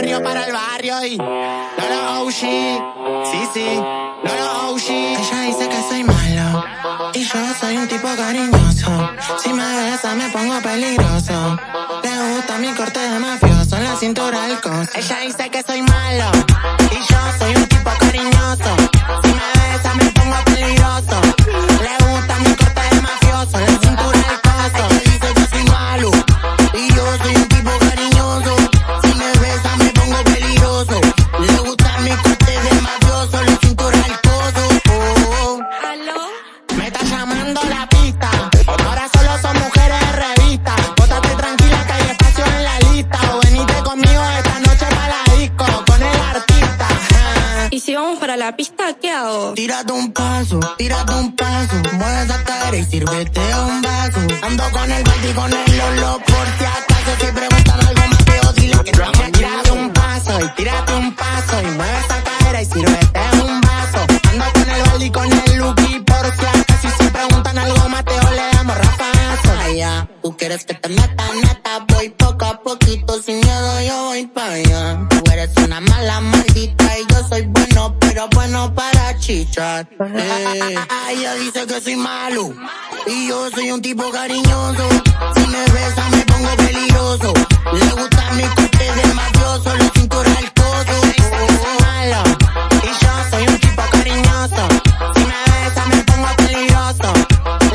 para el barrio y Lolo OG, sí, sí, Lolo OG. Ella dice que soy malo y yo soy un tipo cariñoso. Si me besa me pongo peligroso. Le gusta mi corte de mafioso en la cintura del cos. Ella dice que soy malo y yo soy un tipo cariñoso. Si vamos para la pista, ¿qué hago? Tírate un paso, tírate un paso. Mueve esa cara y sírvete un vaso. Ando con el y con el lolo por si acaso. Si preguntan algo más feo, dile que estamos Tírate un paso y tírate un paso. Y mueve esa cara y sírvete un vaso. Ando con el balde y con el Lucky por si acaso. Si preguntan algo más, te le damos rafazo. Ya, tú quieres que te meta, neta. Voy poco a poquito, sin miedo, yo voy para allá eres una mala maldita y yo soy bueno, pero bueno para chichar. Eh. Ella dice que soy malo y yo soy un tipo cariñoso. Si me besa me pongo peligroso. Le gusta mi corte de mafioso, la cintura al codo. Malo y yo soy un tipo cariñoso. Si me besa me pongo peligroso.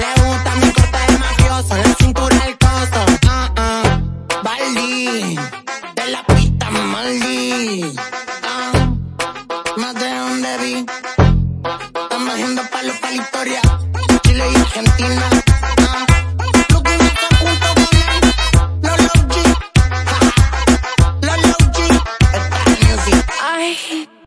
Le gusta mi corte de mafioso, la cintura al codo. Ah, uh ah, -uh. Baldi. No de dónde vi. Estamos haciendo palos para la historia. Chile y Argentina.